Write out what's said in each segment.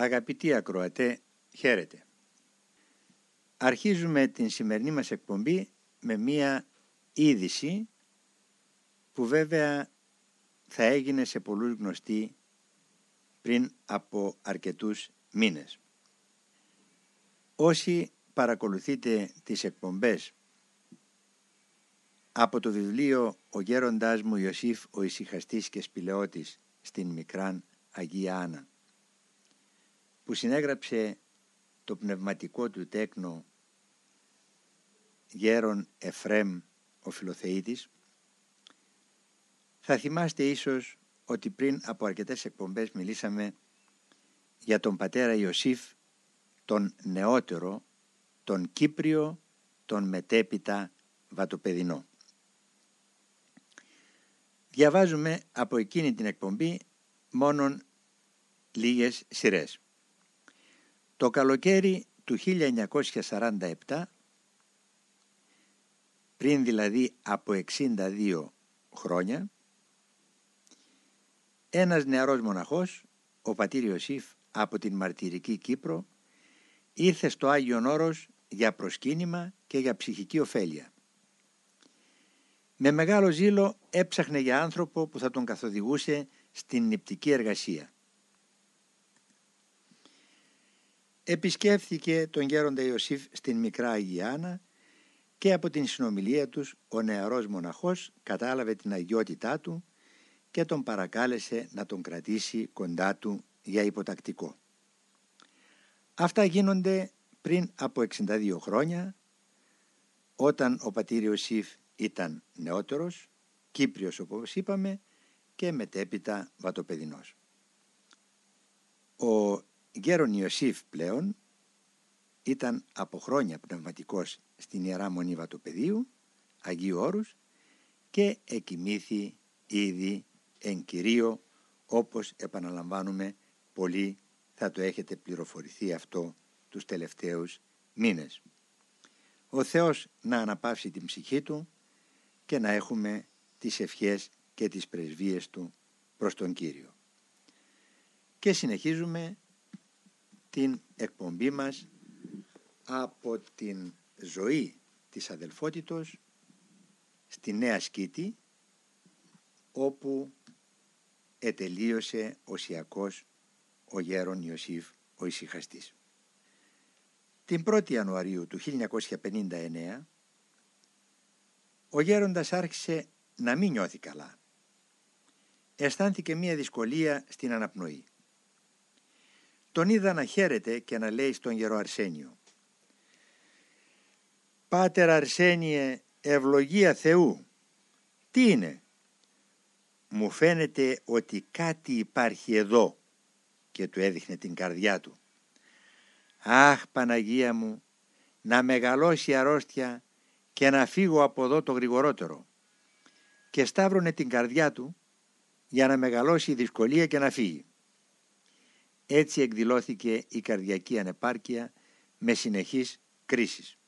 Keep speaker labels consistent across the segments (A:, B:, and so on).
A: Αγαπητοί ακροατέ, χαίρετε. Αρχίζουμε την σημερινή μας εκπομπή με μία είδηση που βέβαια θα έγινε σε πολλούς γνωστή πριν από αρκετούς μήνες. Όσοι παρακολουθείτε τις εκπομπές από το βιβλίο «Ο γέροντάς μου Ιωσήφ ο ησυχαστής και σπηλαιώτης στην Μικράν Αγία Άννα» που συνέγραψε το πνευματικό του τέκνο γέρον Εφρέμ ο Φιλοθεήτης θα θυμάστε ίσως ότι πριν από αρκετές εκπομπές μιλήσαμε για τον πατέρα Ιωσήφ τον νεότερο, τον Κύπριο, τον μετέπειτα Βατοπεδινό. Διαβάζουμε από εκείνη την εκπομπή μόνον λίγες σειρές. Το καλοκαίρι του 1947, πριν δηλαδή από 62 χρόνια, ένας νεαρός μοναχός, ο πατήρ Ιωσήφ από την μαρτυρική Κύπρο, ήρθε στο Άγιον Όρος για προσκύνημα και για ψυχική ωφέλεια. Με μεγάλο ζήλο έψαχνε για άνθρωπο που θα τον καθοδηγούσε στην νηπτική εργασία. Επισκέφθηκε τον γέροντα Ιωσήφ στην μικρά Αγιάνα και από την συνομιλία τους ο νεαρός μοναχός κατάλαβε την αγιότητά του και τον παρακάλεσε να τον κρατήσει κοντά του για υποτακτικό. Αυτά γίνονται πριν από 62 χρόνια όταν ο πατήριος Ιωσήφ ήταν νεότερος, Κύπριος όπως είπαμε και μετέπειτα βατοπεδινός. Ο Γέρον Ιωσήφ πλέον ήταν από χρόνια πνευματικός στην Ιερά Μονή Βατοπεδίου, Αγίου Όρους και εκοιμήθη ήδη εν κυρίω όπως επαναλαμβάνουμε πολύ θα το έχετε πληροφορηθεί αυτό τους τελευταίους μήνες. Ο Θεός να αναπαύσει την ψυχή Του και να έχουμε τις ευχές και τις πρεσβείες Του προς τον Κύριο. Και συνεχίζουμε την εκπομπή μας από την ζωή της αδελφότητος στη Νέα Σκήτη όπου ετελείωσε ο Σιακός ο γέρον Ιωσήφ ο ησυχαστής. Την 1η Ιανουαρίου του 1959 ο γέροντας άρχισε να μην νιώθει καλά. Αισθάνθηκε μία δυσκολία στην αναπνοή. Τον είδα να χαίρεται και να λέει στον γερο Αρσένιο «Πάτερ Αρσένιε, ευλογία Θεού, τι είναι» «Μου φαίνεται ότι κάτι υπάρχει εδώ» και του έδειχνε την καρδιά του. «Αχ Παναγία μου, να μεγαλώσει η αρρώστια και να φύγω από εδώ το γρηγορότερο» και σταύρωνε την καρδιά του για να μεγαλώσει η δυσκολία και να φύγει. Έτσι εκδηλώθηκε η καρδιακή ανεπάρκεια με συνεχείς κρίσεις.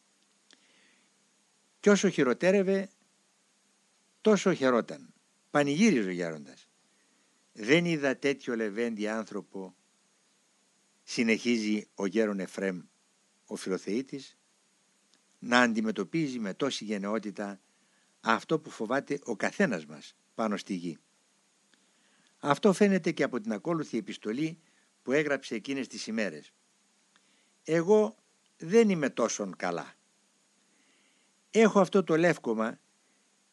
A: Κι όσο χειροτέρευε, τόσο χαιρόταν. Πανηγύριζε ο Γέροντας. Δεν είδα τέτοιο λεβέντι άνθρωπο, συνεχίζει ο γέρον Εφρέμ, ο φιλοθεήτης, να αντιμετωπίζει με τόση γενναιότητα αυτό που φοβάται ο καθένας μας πάνω στη γη. Αυτό φαίνεται και από την ακόλουθη επιστολή που έγραψε εκείνες τις ημέρες. Εγώ δεν είμαι τόσον καλά. Έχω αυτό το λεύκομα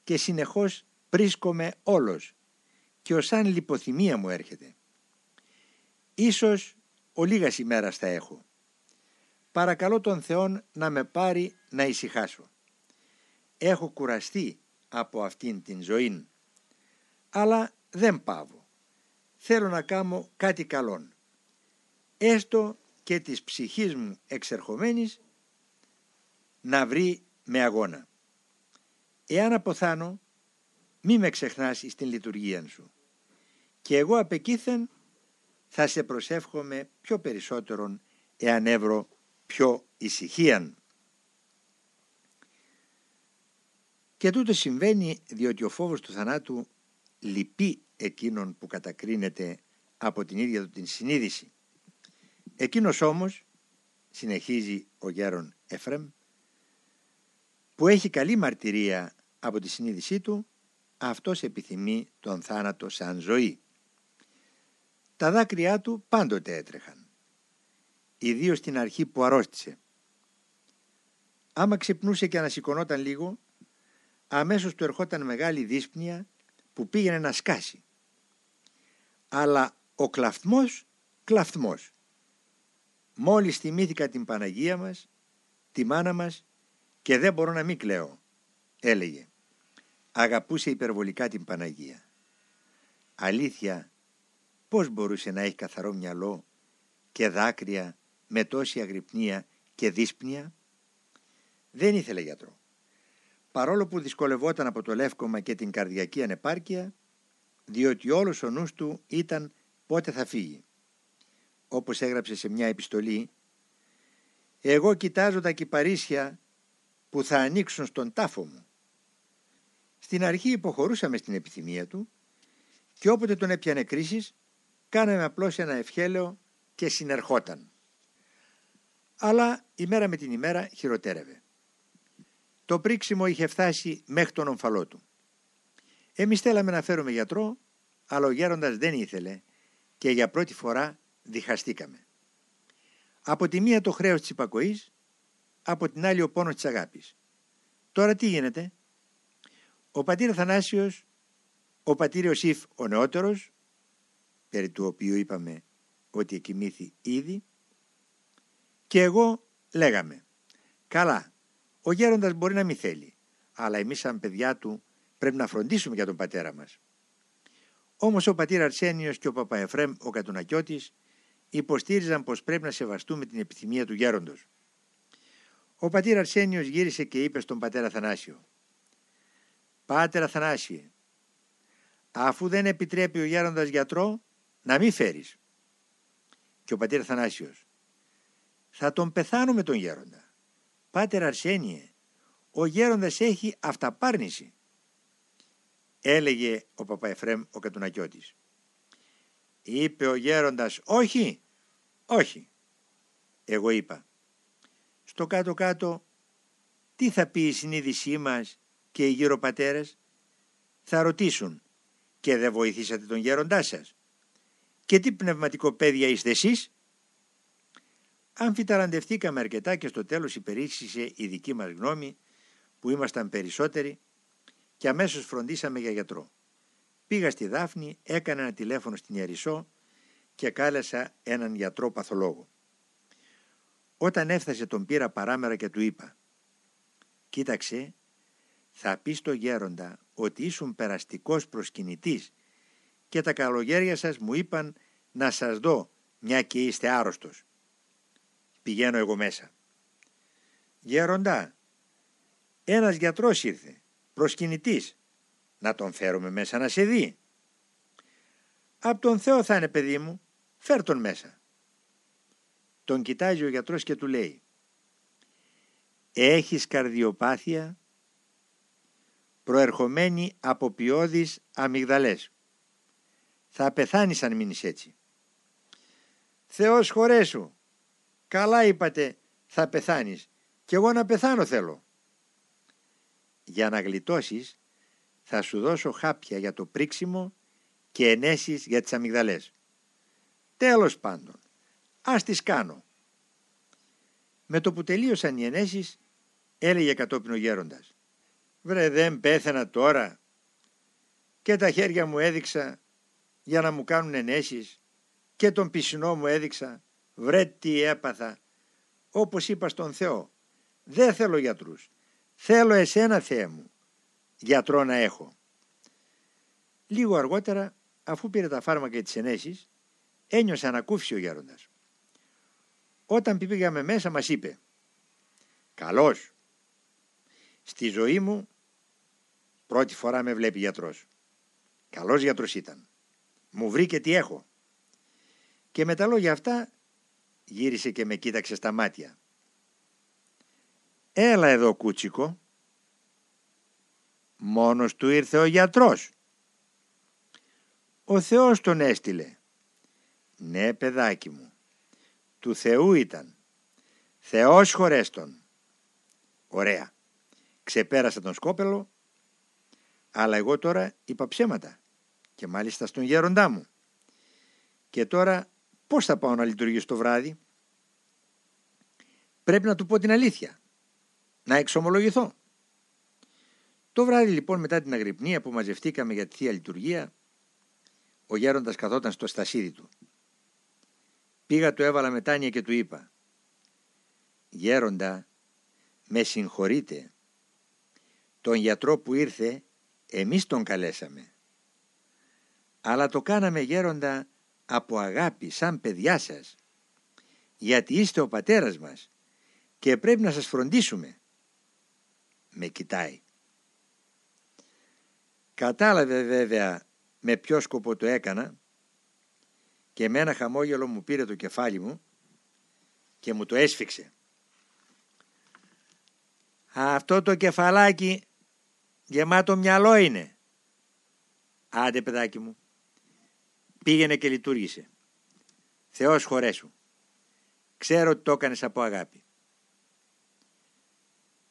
A: και συνεχώς πρίσκομαι όλος και ως αν λιποθυμία μου έρχεται. Ίσως ο λίγας ημέρας θα έχω. Παρακαλώ τον Θεόν να με πάρει να ησυχάσω. Έχω κουραστεί από αυτήν την ζωή, αλλά δεν πάβω. Θέλω να κάνω κάτι καλόν έστω και της ψυχής μου εξερχομένης να βρει με αγώνα. Εάν αποθάνω, μη με ξεχνάς στην λειτουργία σου. Και εγώ απεκήθεν θα σε προσεύχομαι πιο περισσότερον εάν έβρω πιο ησυχίαν. Και τούτο συμβαίνει διότι ο φόβος του θανάτου λυπεί εκείνον που κατακρίνεται από την ίδια του την συνείδηση Εκείνος όμως, συνεχίζει ο γέρον Εφρέμ, που έχει καλή μαρτυρία από τη συνείδησή του, αυτός επιθυμεί τον θάνατο σαν ζωή. Τα δάκρυά του πάντοτε έτρεχαν, ιδίως στην αρχή που αρρώστησε. Άμα ξυπνούσε και ανασηκωνόταν λίγο, αμέσως του ερχόταν μεγάλη δύσπνοια που πήγαινε να σκάσει. Αλλά ο κλαφτμός, κλαφτμός. Μόλις θυμήθηκα την Παναγία μας, τη μάνα μας και δεν μπορώ να μην κλαίω, έλεγε. Αγαπούσε υπερβολικά την Παναγία. Αλήθεια, πώς μπορούσε να έχει καθαρό μυαλό και δάκρυα με τόση αγρυπνία και δύσπνοια; Δεν ήθελε γιατρό. Παρόλο που δυσκολευόταν από το λεύκομα και την καρδιακή ανεπάρκεια, διότι όλος ο νους του ήταν πότε θα φύγει. Όπως έγραψε σε μια επιστολή «Εγώ κοιτάζω τα κυπαρίσια που θα ανοίξουν στον τάφο μου». Στην αρχή υποχωρούσαμε στην επιθυμία του και όποτε τον έπιανε κρίσεις κάναμε απλώς ένα ευχέλαιο και συνερχόταν. Αλλά η μέρα με την ημέρα χειροτέρευε. Το πρίξιμο είχε φτάσει μέχρι τον ομφαλό του. Εμείς θέλαμε να φέρουμε γιατρό, αλλά ο γέροντας δεν ήθελε και για πρώτη φορά διχαστήκαμε. Από τη μία το χρέος της υπακοής, από την άλλη ο πόνος της αγάπης. Τώρα τι γίνεται; Ο πατήρ Θανάσιος, ο πατήρ Ιωσήφ ο νεότερος, περί του οποίου είπαμε ότι εκοιμήθη ήδη, και εγώ λέγαμε «Καλά, ο γέροντας μπορεί να μην θέλει, αλλά εμείς σαν παιδιά του πρέπει να φροντίσουμε για τον πατέρα μας». Όμως ο πατήρ Αρσένιος και ο Παπαεφρέμ ο Κατουνακιώτης υποστήριζαν πως πρέπει να σεβαστούμε την επιθυμία του γέροντος. Ο πατήρ Αρσένιος γύρισε και είπε στον πατέρα Θανάσιο «Πάτερ Αθανάσιε, αφού δεν επιτρέπει ο γέροντας γιατρό, να μην φέρεις». Και ο πατήρ Θανάσιος «Θα τον πεθάνουμε τον γέροντα. Πάτερ Αρσένιε, ο γέροντας έχει αυταπάρνηση» έλεγε ο Παπαεφρέμ ο Κατουνακιώτης. Είπε ο γέροντας όχι, όχι. Εγώ είπα στο κάτω-κάτω τι θα πει η συνείδησή μας και οι γύρω πατέρες; Θα ρωτήσουν και δεν βοηθήσατε τον γέροντά σας; Και τι πνευματικό παιδιά είστε εσείς; Αμφιταραντευτήκαμε αρκετά και στο τέλος υπερίσχυσε η δική μας γνώμη που ήμασταν περισσότεροι και αμέσως φροντίσαμε για γιατρό. Πήγα στη Δάφνη, έκανα ένα τηλέφωνο στην Ιερισσό και κάλεσα έναν γιατρό παθολόγο. Όταν έφτασε τον πήρα παράμερα και του είπα «Κοίταξε, θα πεις στο γέροντα ότι ήσουν περαστικός προσκυνητής και τα καλογέρια σας μου είπαν να σας δω μια και είστε άρρωστος. Πηγαίνω εγώ μέσα. Γέροντα, ένας γιατρός ήρθε προσκυνητής. Να τον φέρουμε μέσα να σε δει. Απ' τον Θεό θα είναι παιδί μου, φέρ τον μέσα. Τον κοιτάζει ο γιατρός και του λέει «Έχεις καρδιοπάθεια προερχομένη από ποιόδεις αμυγδαλές. Θα πεθάνεις αν μείνεις έτσι». «Θεός χωρέσου, καλά είπατε θα πεθάνεις και εγώ να πεθάνω θέλω» για να γλιτώσεις θα σου δώσω χάπια για το πρίξιμο και ενέσεις για τις αμυγδαλές. Τέλος πάντων, ας τις κάνω. Με το που τελείωσαν οι ενέσεις, έλεγε κατόπιν ο γέροντας. Βρε δεν πέθανα τώρα και τα χέρια μου έδειξα για να μου κάνουν ενέσεις και τον πισινό μου έδειξα. Βρε τι έπαθα. Όπως είπα στον Θεό, δεν θέλω γιατρούς. Θέλω εσένα Θεέ μου, γιατρό να έχω. Λίγο αργότερα, αφού πήρε τα φάρμακα και τις ενέσεις, ένιωσε ανακούφιση ο γέροντας. Όταν πήγαμε μέσα μας είπε «Καλός, στη ζωή μου πρώτη φορά με βλέπει γιατρός. Καλός γιατρός ήταν. Μου βρήκε τι έχω». Και με τα λόγια αυτά γύρισε και με κοίταξε στα μάτια. Έλα εδώ κούτσικο. Μόνος του ήρθε ο γιατρός. Ο Θεός τον έστειλε. Ναι παιδάκι μου. Του του Θεού ήταν. Θεός χωρέστον. Ωραία. Ξεπέρασα τον σκόπελο, αλλά εγώ τώρα είπα ψέματα και μάλιστα στον γέροντά μου. Και τώρα πώς θα πάω να λειτουργήσω το βράδυ; Πρέπει να του πω την αλήθεια. Να εξομολογηθώ. Το βράδυ λοιπόν μετά την αγρυπνία που μαζευτήκαμε για τη Θεία Λειτουργία, ο γέροντας καθόταν στο στασίδι του. Πήγα του έβαλα μετάνια και του είπα «Γέροντα, με συγχωρείτε. Τον γιατρό που ήρθε εμείς τον καλέσαμε. Αλλά το κάναμε γέροντα από αγάπη σαν παιδιά σας. Γιατί είστε ο πατέρας μας και πρέπει να σας φροντίσουμε. Με κοιτάει. Κατάλαβε βέβαια με ποιο σκοπό το έκανα και με ένα χαμόγελο μου πήρε το κεφάλι μου και μου το έσφιξε. Αυτό το κεφαλάκι γεμάτο μυαλό είναι. Άντε παιδάκι μου, πήγαινε και λειτουργήσε. Θεός χωρέσου. Ξέρω ότι το έκανες από αγάπη.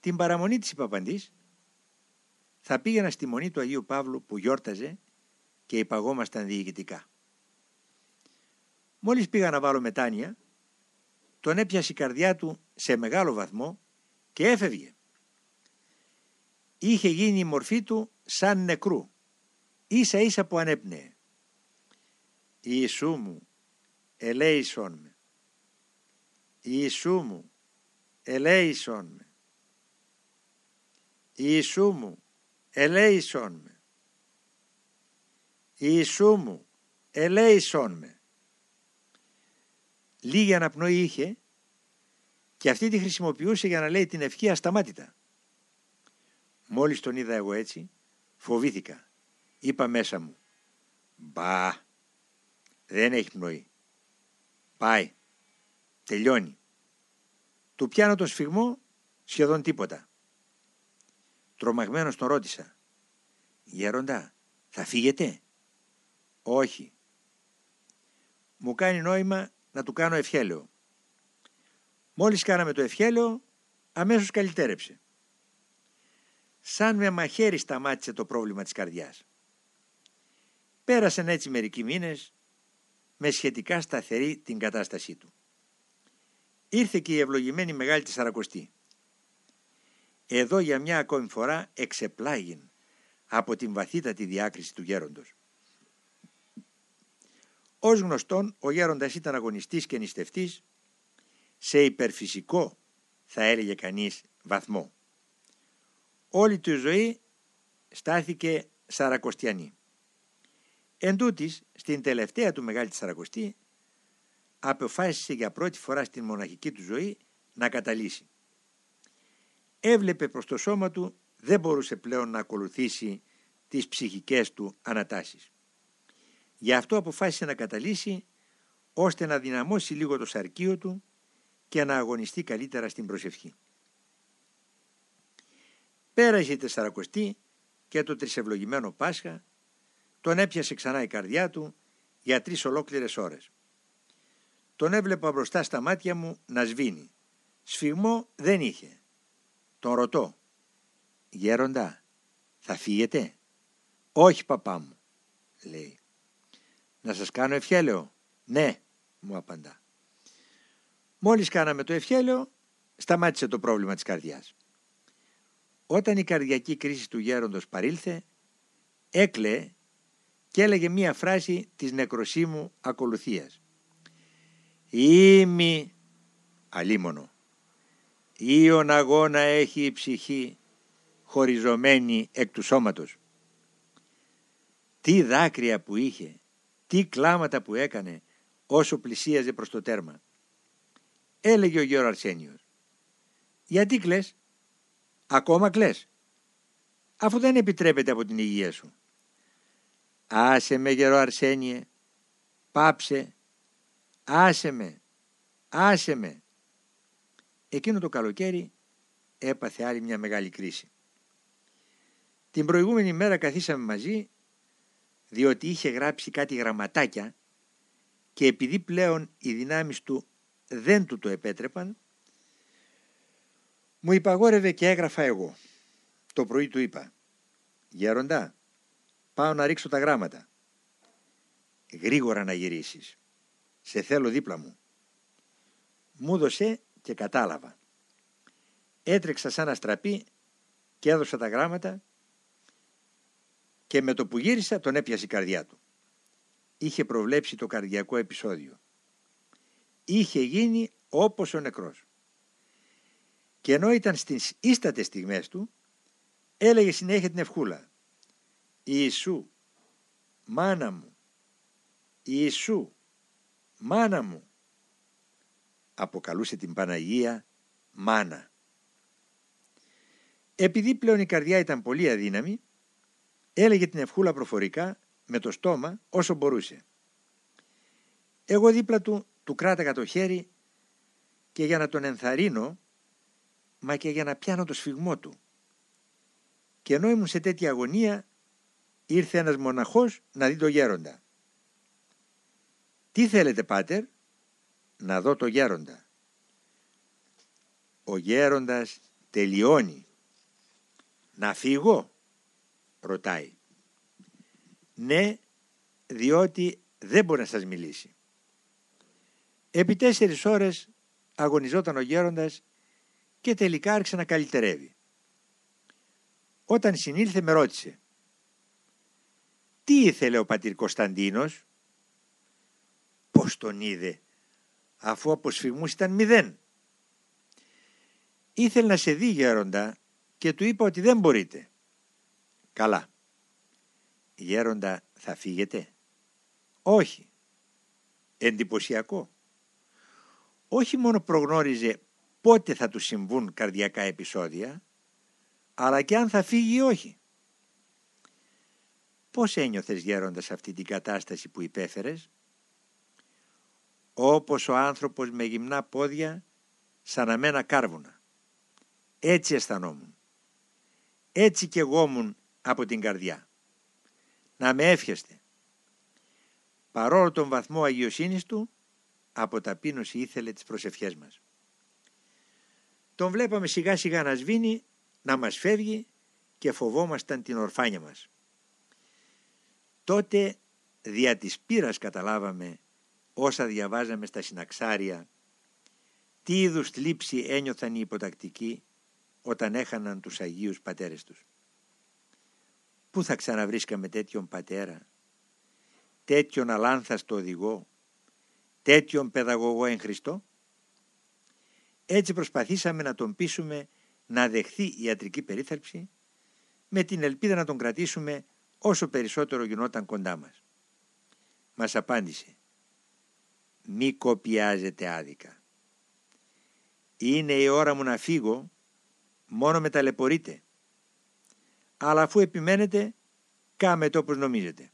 A: Την παραμονή της υπαπαντής θα πήγαινα στη μονή του Αγίου Παύλου που γιόρταζε και υπαγόμασταν διοικητικά. Μόλις πήγα να βάλω μετάνοια, τον έπιασε η καρδιά του σε μεγάλο βαθμό και έφευγε. Είχε γίνει η μορφή του σαν νεκρού, ίσα ίσα που ανέπνεε. Ιησού μου, ελέησον με. Ιησού μου, ελέησον με. Ιησού μου, ελέησον με. Ιησού μου, ελέησον με. Λίγη αναπνοή είχε και αυτή τη χρησιμοποιούσε για να λέει την ευχή ασταμάτητα. Μόλις τον είδα εγώ έτσι, φοβήθηκα. Είπα μέσα μου, μπα, δεν έχει πνοή. Πάει, τελειώνει. Του πιάνω το σφιγμό, σχεδόν τίποτα. Τρομαγμένος τον ρώτησα. Γέροντα, θα φύγετε; Όχι. Μου κάνει νόημα να του κάνω ευχέλαιο. Μόλις κάναμε το ευχέλαιο, αμέσως καλυτέρεψε. Σαν με μαχαίρι σταμάτησε το πρόβλημα της καρδιάς. Πέρασαν έτσι μερικοί μήνες με σχετικά σταθερή την κατάστασή του. Ήρθε και η ευλογημένη μεγάλη της Σαρακοστή. Εδώ για μια ακόμη φορά εξεπλάγει από την βαθύτατη διάκριση του γέροντος. Ως γνωστόν, ο γέροντας ήταν αγωνιστής και νηστευτής σε υπερφυσικό, θα έλεγε κανείς, βαθμό. Όλη του ζωή στάθηκε Σαρακοστιανή. Εν τούτης, στην τελευταία του Μεγάλη Σαρακοστή, αποφάσισε για πρώτη φορά στην μοναχική του ζωή να καταλύσει έβλεπε προς το σώμα του δεν μπορούσε πλέον να ακολουθήσει τις ψυχικές του ανατάσεις. Γι' αυτό αποφάσισε να καταλύσει ώστε να δυναμώσει λίγο το σαρκείο του και να αγωνιστεί καλύτερα στην προσευχή. Πέρασε η τεσσαρακοστή και το τρισευλογημένο Πάσχα τον έπιασε ξανά η καρδιά του για τρεις ολόκληρες ώρες. Τον έβλεπα μπροστά στα μάτια μου να σβήνει. Σφιγμό δεν είχε. Τον ρωτώ. Γέροντα, θα φύγετε; Όχι παπά μου, λέει. Να σας κάνω ευχέλαιο; Ναι, μου απαντά. Μόλις κάναμε το ευχέλαιο, σταμάτησε το πρόβλημα της καρδιάς. Όταν η καρδιακή κρίση του γέροντος παρήλθε, έκλαιε και έλεγε μία φράση της νεκροσύμου ακολουθίας. Είμαι αλίμονο Ήον αγώνα έχει η ψυχή χωριζωμένη εκ του σώματος. Τι δάκρυα που είχε, τι κλάματα που έκανε όσο πλησίαζε προς το τέρμα. Έλεγε ο Γιώργος Αρσένιος. Γιατί κλαις, ακόμα κλαις, αφού δεν επιτρέπεται από την υγεία σου. Άσε με γερό Αρσένιε, πάψε, άσε με, άσε με. Εκείνο το καλοκαίρι έπαθε άλλη μια μεγάλη κρίση. Την προηγούμενη μέρα καθίσαμε μαζί διότι είχε γράψει κάτι γραμματάκια και επειδή πλέον οι δυνάμεις του δεν του το επέτρεπαν, μου υπαγόρευε και έγραφα εγώ. Το πρωί του είπα «Γέροντα, πάω να ρίξω τα γράμματα. Γρήγορα να γυρίσεις. Σε θέλω δίπλα μου». Μου δώσε και κατάλαβα. Έτρεξα σαν αστραπή και έδωσα τα γράμματα και με το που γύρισα τον έπιασε η καρδιά του. Είχε προβλέψει το καρδιακό επεισόδιο. Είχε γίνει όπως ο νεκρός. Και ενώ ήταν στις ίστατες στιγμές του, έλεγε συνέχεια την ευχούλα. Ιησού, μάνα μου, Ιησού, μάνα μου. Αποκαλούσε την Παναγία μάνα. Επειδή πλέον η καρδιά ήταν πολύ αδύναμη, έλεγε την ευχούλα προφορικά με το στόμα όσο μπορούσε. Εγώ δίπλα του του κράταγα το χέρι και για να τον ενθαρρύνω, μα και για να πιάνω το σφιγμό του. Και ενώ ήμουν σε τέτοια αγωνία, ήρθε ένας μοναχός να δει το γέροντα. «Τι θέλετε, πάτερ» «Να δω το γέροντα». Ο γέροντας τελειώνει. «Να φύγω» ρωτάει. «Ναι, διότι δεν μπορεί να σας μιλήσει». Επί τέσσερις ώρες αγωνιζόταν ο γέροντας και τελικά άρχισε να καλυτερεύει. Όταν συνήλθε με ρώτησε «Τι ήθελε ο πατήρ Κωνσταντίνος» «Πώς τον είδε» αφού από σφιγμούς ήταν μηδέν. Ήθελε να σε δει γέροντα και του είπα ότι δεν μπορείτε. Καλά. Γέροντα θα φύγετε; Όχι. Εντυπωσιακό. Όχι μόνο προγνώριζε πότε θα του συμβούν καρδιακά επεισόδια, αλλά και αν θα φύγει ή όχι. Πώς ένιωθες γέροντας αυτή την κατάσταση που υπέφερες; Όπως ο άνθρωπος με γυμνά πόδια σαν αμένα κάρβουνα. Έτσι αισθανόμουν. Έτσι και εγώ από την καρδιά. Να με εύχεστε. Παρόλο τον βαθμό αγιοσύνης του, από ταπείνωση ήθελε τις προσευχές μας. Τον βλέπαμε σιγά σιγά να σβήνει, να μας φεύγει και φοβόμασταν την ορφάνια μας. Τότε δια της πείρας καταλάβαμε όσα διαβάζαμε στα συναξάρια τι είδους θλίψη ένιωθαν οι υποτακτικοί όταν έχαναν τους Αγίους Πατέρες τους; Πού θα ξαναβρίσκαμε τέτοιον πατέρα, τέτοιον αλάνθαστο οδηγό, τέτοιον παιδαγωγό εν Χριστώ; Έτσι προσπαθήσαμε να τον πείσουμε να δεχθεί ιατρική περίθαλψη με την ελπίδα να τον κρατήσουμε όσο περισσότερο γινόταν κοντά μας. Μας απάντησε «Μη κοπιάζετε άδικα. Είναι η ώρα μου να φύγω, μόνο με ταλαιπωρείτε. Αλλά αφού επιμένετε, κάμε το όπως νομίζετε»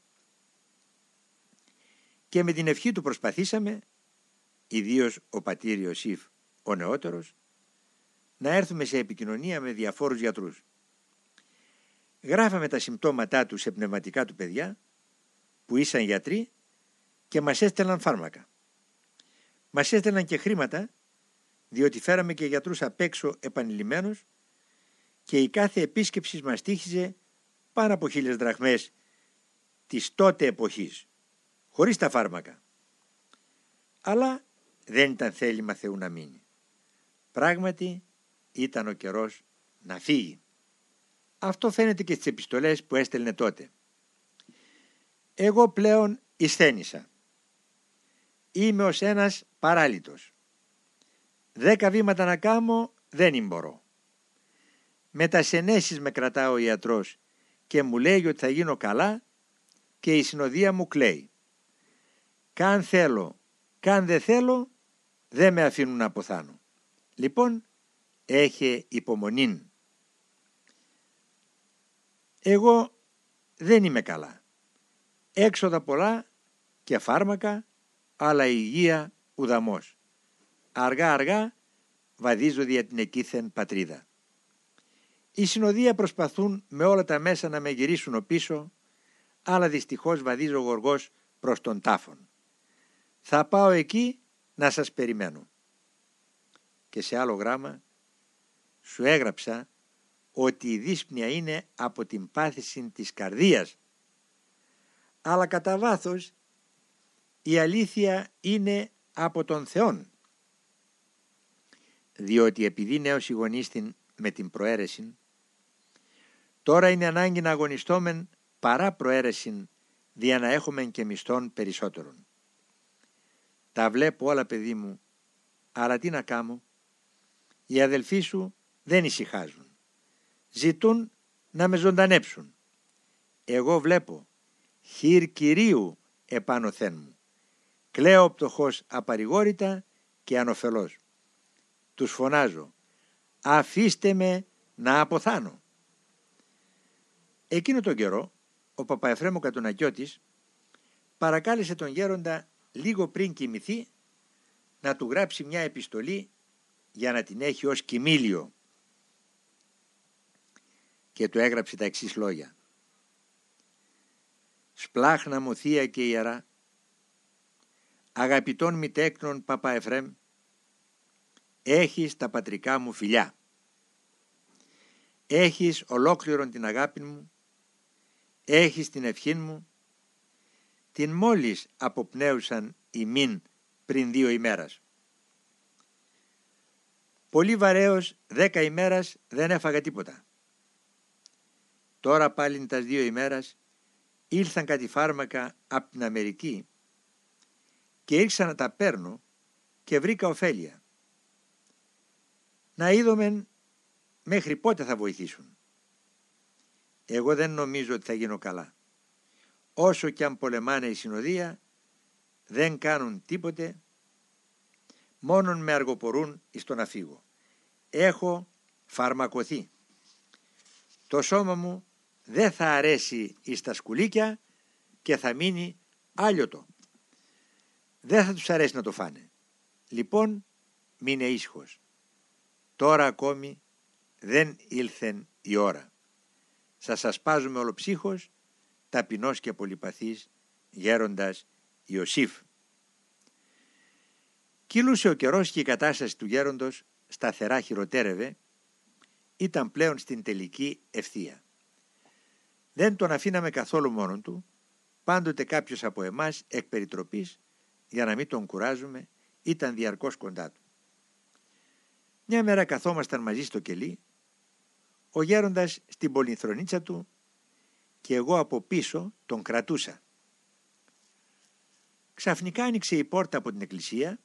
A: και με την ευχή του προσπαθήσαμε, ιδίως ο πατήρ Ιωσήφ ο νεότερος, να έρθουμε σε επικοινωνία με διαφόρους γιατρούς. Γράφαμε τα συμπτώματά τους σε πνευματικά του παιδιά, που ήσαν γιατροί και μας έστελναν φάρμακα. Μας έστελναν και χρήματα, διότι φέραμε και γιατρούς απ' έξω επανειλημμένους και η κάθε επίσκεψη μας τύχιζε πάνω από χίλιες δραχμές της τότε εποχής χωρίς τα φάρμακα. Αλλά δεν ήταν θέλημα Θεού να μείνει. Πράγματι ήταν ο καιρός να φύγει. Αυτό φαίνεται και στις επιστολές που έστελνε τότε. Εγώ πλέον ισθένησα. Είμαι ως ένας παράλυτος. Δέκα βήματα να κάμω δεν μπορώ. Με τα σενέσεις με κρατά ο ιατρός και μου λέει ότι θα γίνω καλά και η συνοδεία μου κλαίει. Καν θέλω, καν δεν θέλω, δεν με αφήνουν να αποθάνω. Λοιπόν, έχει υπομονή. Εγώ δεν είμαι καλά. Έξοδα πολλά και φάρμακα, αλλά η υγεία ουδαμός. Αργά αργά βαδίζω δια την εκείθεν πατρίδα. Οι συνοδεία προσπαθούν με όλα τα μέσα να με γυρίσουν πίσω, αλλά δυστυχώς βαδίζω γοργός προς τον τάφον. Θα πάω εκεί να σας περιμένω. και σε άλλο γράμμα σου έγραψα ότι η δύσπνοια είναι από την πάθηση της καρδίας αλλά κατά βάθος η αλήθεια είναι από τον Θεόν διότι επειδή νέος γονίστην με την προαίρεση τώρα είναι ανάγκη να αγωνιστόμεν παρά προαίρεση δια να έχουμε και μισθών περισσότερων. Τα βλέπω όλα παιδί μου, αλλά τι να κάνω. Οι αδελφοί σου δεν ησυχάζουν. Ζητούν να με ζωντανέψουν. Εγώ βλέπω χείρ Κυρίου επάνω θέν μου. Κλαίω πτωχός απαρηγόρητα και ανοφελός. Τους φωνάζω αφήστε με να αποθάνω. Εκείνο τον καιρό ο Παπαεφρέμο Κατουνακιώτης παρακάλεσε τον γέροντα λίγο πριν κοιμηθεί να του γράψει μια επιστολή για να την έχει ως κοιμήλιο και του έγραψε τα εξής λόγια «Σπλάχνα μου θεία και ιερά, αγαπητών μητέκνων Παπαεφρέμ, έχεις τα πατρικά μου φιλιά. Έχεις ολόκληρον την αγάπη μου έχεις την ευχή μου, την μόλις αποπνέουσαν ημίν πριν δύο ημέρας. Πολύ βαρέως δέκα ημέρας δεν έφαγα τίποτα. Τώρα πάλι τας δύο ημέρας ήλθαν κάτι φάρμακα από την Αμερική και ήρξα να τα παίρνω και βρήκα ωφέλεια. Να είδομεν μέχρι πότε θα βοηθήσουν. Εγώ δεν νομίζω ότι θα γίνω καλά. Όσο κι αν πολεμάνε η συνοδεία, δεν κάνουν τίποτε, μόνον με αργοπορούν εις το να φύγω. Έχω φαρμακοθεί. Το σώμα μου δεν θα αρέσει εις τα σκουλίκια και θα μείνει άλιωτο. Δεν θα τους αρέσει να το φάνε. Λοιπόν, μείνε ήσυχος. Τώρα ακόμη δεν ήλθεν η ώρα σας ασπάζουμε ολοψύχως, ταπεινός και πολυπαθής, γέροντας Ιωσήφ. Κύλουσε ο καιρός και η κατάσταση του γέροντος σταθερά χειροτέρευε, ήταν πλέον στην τελική ευθεία. Δεν τον αφήναμε καθόλου μόνον του, πάντοτε κάποιος από εμάς εκ περιτροπής, για να μην τον κουράζουμε, ήταν διαρκώς κοντά του. Μια μέρα καθόμασταν μαζί στο κελί ο γέροντας στην πολυθρονίτσα του και εγώ από πίσω τον κρατούσα. Ξαφνικά άνοιξε η πόρτα από την εκκλησία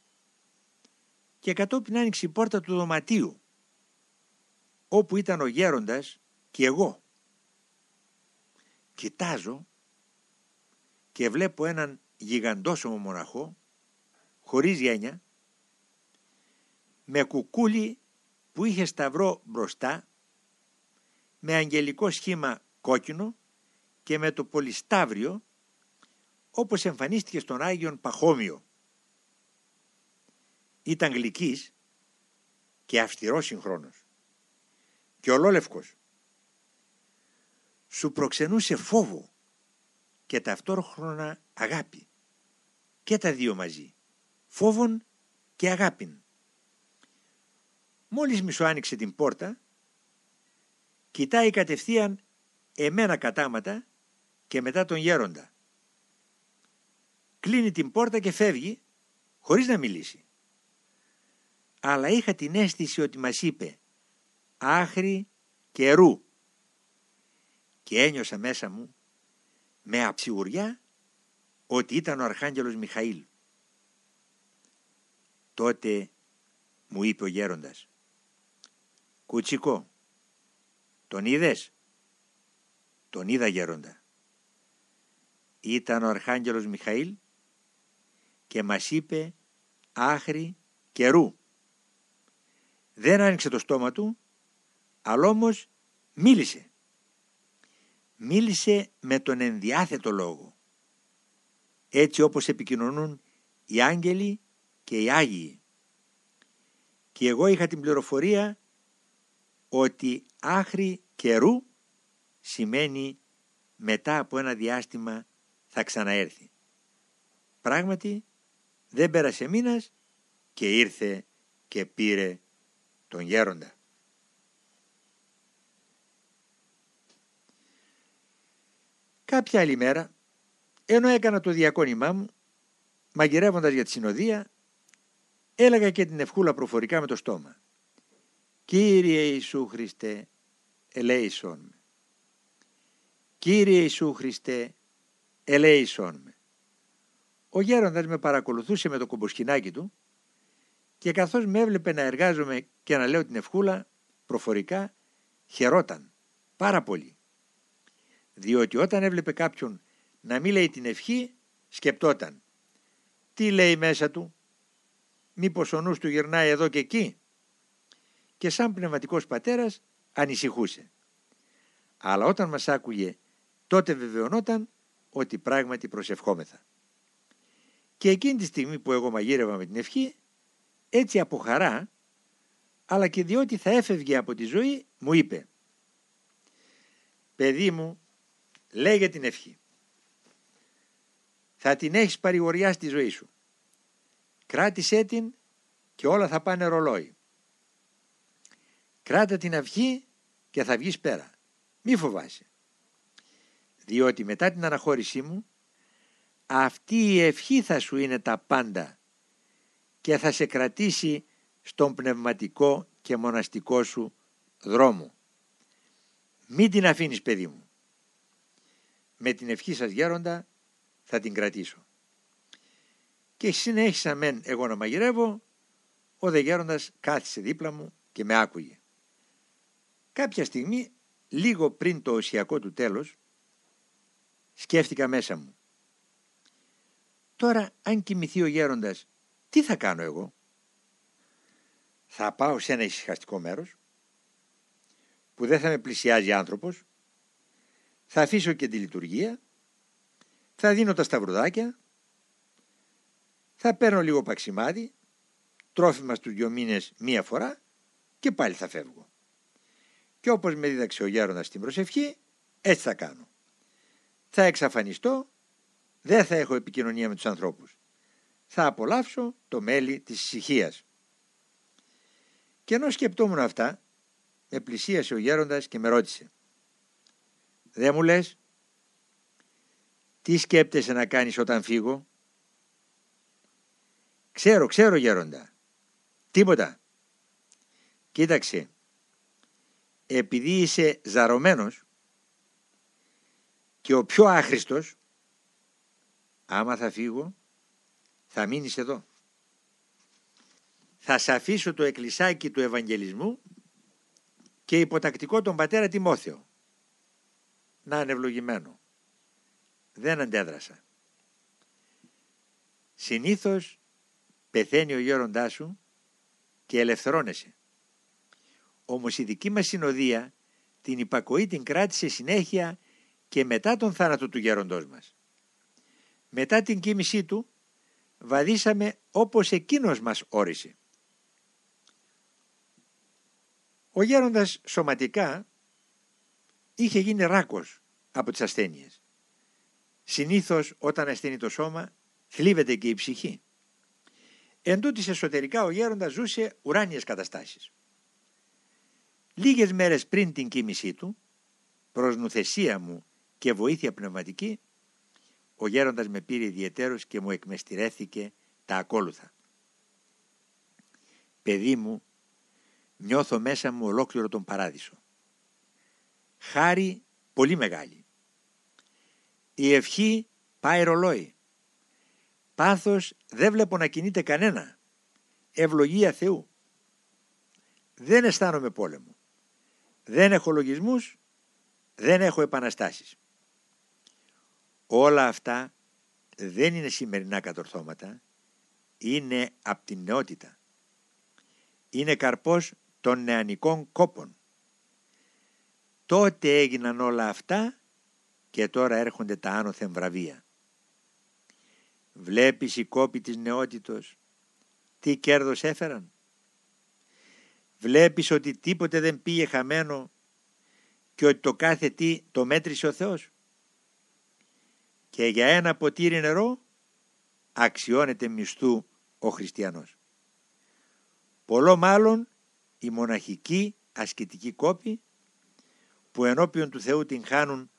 A: και κατόπιν άνοιξε η πόρτα του δωματίου όπου ήταν ο γέροντας και εγώ. Κοιτάζω και βλέπω έναν γιγαντόσωμο μοναχό χωρίς γένια με κουκούλι που είχε σταυρό μπροστά με αγγελικό σχήμα κόκκινο και με το πολυσταύριο όπως εμφανίστηκε στον Άγιον Παχώμιο. Ήταν γλυκής και αυστηρός συγχρόνος και ολόλευκος. Σου προξενούσε φόβο και ταυτόχρονα αγάπη και τα δύο μαζί, φόβον και αγάπην. Μόλις μισό άνοιξε την πόρτα κοιτάει κατευθείαν εμένα κατάματα και μετά τον γέροντα. Κλείνει την πόρτα και φεύγει χωρίς να μιλήσει. Αλλά είχα την αίσθηση ότι μας είπε άχρη καιρού και ένιωσα μέσα μου με αψιγουριά ότι ήταν ο Αρχάγγελος Μιχαήλ. Τότε μου είπε ο γέροντας «Κουτσικό, τον είδες; Τον είδα γέροντα. Ήταν ο Αρχάγγελος Μιχαήλ και μας είπε άχρη καιρού. Δεν άνοιξε το στόμα του, αλλά όμως μίλησε. Μίλησε με τον ενδιάθετο λόγο. Έτσι όπως επικοινωνούν οι άγγελοι και οι Άγιοι. Και εγώ είχα την πληροφορία ότι άχρη καιρού σημαίνει μετά από ένα διάστημα θα ξαναέρθει. Πράγματι δεν πέρασε μήνας και ήρθε και πήρε τον γέροντα. Κάποια άλλη μέρα, ενώ έκανα το διακόνημά μου, μαγειρεύοντας για τη συνοδεία, έλεγα και την ευχούλα προφορικά με το στόμα. Κύριε Ιησού Χριστέ, ελέησόν με. Κύριε Ιησού Χριστέ, ελέησόν με. Ο γέροντας με παρακολουθούσε με το κομποσκινάκι του και καθώς με έβλεπε να εργάζομαι και να λέω την ευχούλα προφορικά χαιρόταν πάρα πολύ. Διότι όταν έβλεπε κάποιον να μην λέει την ευχή σκεπτόταν τι λέει μέσα του; Μήπως ο νους του γυρνάει εδώ και εκεί; Και σαν πνευματικός πατέρας ανησυχούσε. Αλλά όταν μας άκουγε τότε βεβαιωνόταν ότι πράγματι προσευχόμεθα. Και εκείνη τη στιγμή που εγώ μαγείρευα με την ευχή έτσι από χαρά αλλά και διότι θα έφευγε από τη ζωή μου είπε «Παιδί μου, λέγε την ευχή. Θα την έχεις παρηγοριά στη ζωή σου. Κράτησέ την και όλα θα πάνε ρολόι. Κράτα την αυγή και θα βγεις πέρα. Μη φοβάσαι. Διότι μετά την αναχώρησή μου αυτή η ευχή θα σου είναι τα πάντα και θα σε κρατήσει στον πνευματικό και μοναστικό σου δρόμο. Μην την αφήνεις παιδί μου. Με την ευχή σας γέροντα θα την κρατήσω. Και συνέχισα μεν εγώ να μαγειρεύω, ο δε γέροντας κάθισε δίπλα μου και με άκουγε. Κάποια στιγμή, λίγο πριν το οσιακό του τέλος, σκέφτηκα μέσα μου. Τώρα αν κοιμηθεί ο γέροντας, τι θα κάνω εγώ; Θα πάω σε ένα ησυχαστικό μέρος, που δεν θα με πλησιάζει άνθρωπος, θα αφήσω και τη λειτουργία, θα δίνω τα σταυρουδάκια, θα παίρνω λίγο παξιμάδι, τρόφιμα στους δυο μήνες μία φορά και πάλι θα φεύγω. Και όπως με δίδαξε ο Γέροντας στην προσευχή, έτσι θα κάνω. Θα εξαφανιστώ, δεν θα έχω επικοινωνία με τους ανθρώπους. Θα απολαύσω το μέλι της ησυχίας. Και ενώ σκεπτόμουν αυτά, με πλησίασε ο Γέροντας και με ρώτησε «Δεν μου λες, τι σκέπτεσαι να κάνεις όταν φύγω» «Ξέρω, ξέρω Γέροντα, τίποτα». Κοίταξε, επειδή είσαι ζαρωμένος και ο πιο άχρηστος, άμα θα φύγω, θα μείνεις εδώ. Θα σε αφήσω το εκκλησάκι του Ευαγγελισμού και υποτακτικό τον πατέρα Τιμόθεο. Να είναι ευλογημένο. Δεν αντέδρασα. Συνήθως πεθαίνει ο γέροντάς σου και ελευθερώνεσαι. Όμως η δική μας συνοδεία την υπακοή την κράτησε συνέχεια και μετά τον θάνατο του γέροντός μας. Μετά την κοίμησή του βαδίσαμε όπως εκείνος μας όρισε. Ο γέροντας σωματικά είχε γίνει ράκος από τις ασθένειες. Συνήθως όταν ασθένει το σώμα θλίβεται και η ψυχή. Εν τούτης εσωτερικά ο γέροντας ζούσε ουράνιες καταστάσεις. Λίγες μέρες πριν την κοίμησή του, προς νουθεσία μου και βοήθεια πνευματική, ο γέροντας με πήρε ιδιαιτέρως και μου εκμεστηρέθηκε τα ακόλουθα. «Παιδί μου, νιώθω μέσα μου ολόκληρο τον παράδεισο. Χάρη πολύ μεγάλη. Η ευχή πάει ρολόι. Πάθος δεν βλέπω να κινείται κανένα. Ευλογία Θεού. Δεν αισθάνομαι πόλεμο. Δεν έχω λογισμούς, δεν έχω επαναστάσεις. Όλα αυτά δεν είναι σημερινά κατορθώματα, είναι από την νεότητα. Είναι καρπός των νεανικών κόπων. Τότε έγιναν όλα αυτά και τώρα έρχονται τα άνωθεν βραβεία. Βλέπεις οι κόποι της νεότητος τι κέρδος έφεραν; Βλέπεις ότι τίποτε δεν πήγε χαμένο και ότι το κάθε τι το μέτρησε ο Θεός; Και για ένα ποτήρι νερό αξιώνεται μισθού ο χριστιανός. Πολλό μάλλον οι μοναχικοί ασκητικοί κόποι που ενώπιον του Θεού την χάνουν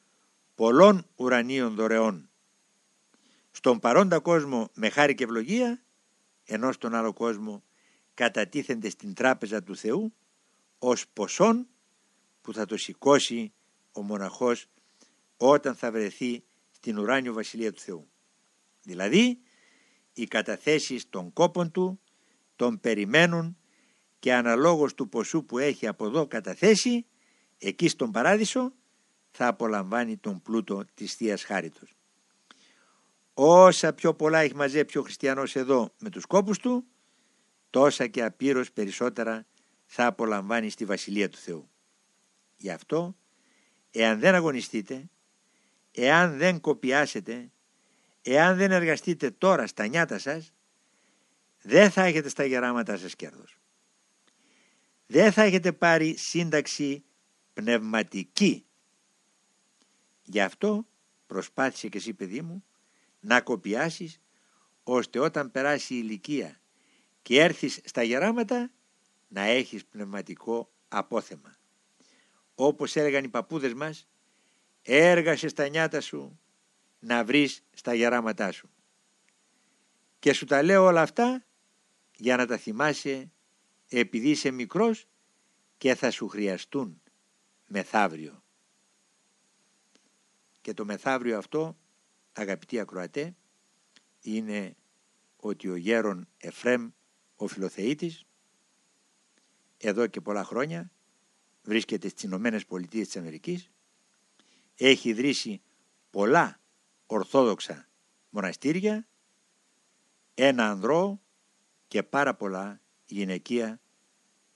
A: πολλών ουρανίων δωρεών. Στον παρόντα κόσμο με χάρη και ευλογία, ενώ στον άλλο κόσμο κατατίθενται στην τράπεζα του Θεού ως ποσόν που θα το σηκώσει ο μοναχός όταν θα βρεθεί στην ουράνιο βασιλεία του Θεού. Δηλαδή, οι καταθέσεις των κόπων του τον περιμένουν και αναλόγως του ποσού που έχει από εδώ καταθέσει, εκεί στον παράδεισο θα απολαμβάνει τον πλούτο της Θείας Χάριτος. Όσα πιο πολλά έχει μαζέψει ο χριστιανός εδώ με τους κόπους του, τόσα και απείρως περισσότερα θα απολαμβάνει στη Βασιλεία του Θεού. Γι' αυτό, εάν δεν αγωνιστείτε, εάν δεν κοπιάσετε, εάν δεν εργαστείτε τώρα στα νιάτα σας, δεν θα έχετε στα γεράματά σας κέρδος. Δεν θα έχετε πάρει σύνταξη πνευματική. Γι' αυτό προσπάθησε και εσύ παιδί μου να κοπιάσεις ώστε όταν περάσει η ηλικία και έρθεις στα γεράματα να έχεις πνευματικό απόθεμα. Όπως έλεγαν οι παππούδες μας, έργασε στα νιάτα σου να βρεις στα γεράματά σου. Και σου τα λέω όλα αυτά για να τα θυμάσαι επειδή είσαι μικρός και θα σου χρειαστούν μεθαύριο. Και το μεθαύριο αυτό, αγαπητοί ακροατέ, είναι ότι ο γέρον Εφρέμ, ο Φιλοθεήτης, εδώ και πολλά χρόνια, βρίσκεται στις Ηνωμένες Πολιτείες της Αμερικής, έχει ιδρύσει πολλά ορθόδοξα μοναστήρια, ένα ανδρό και πάρα πολλά γυναικεία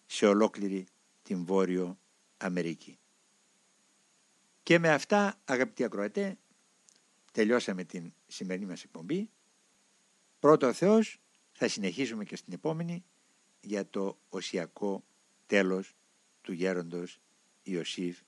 A: σε ολόκληρη την Βόρειο Αμερική. Και με αυτά αγαπητοί ακροατέ τελειώσαμε την σημερινή μας εκπομπή. Πρώτο ο Θεός θα συνεχίσουμε και στην επόμενη για το οσιακό τέλος του γέροντος Ιωσήφ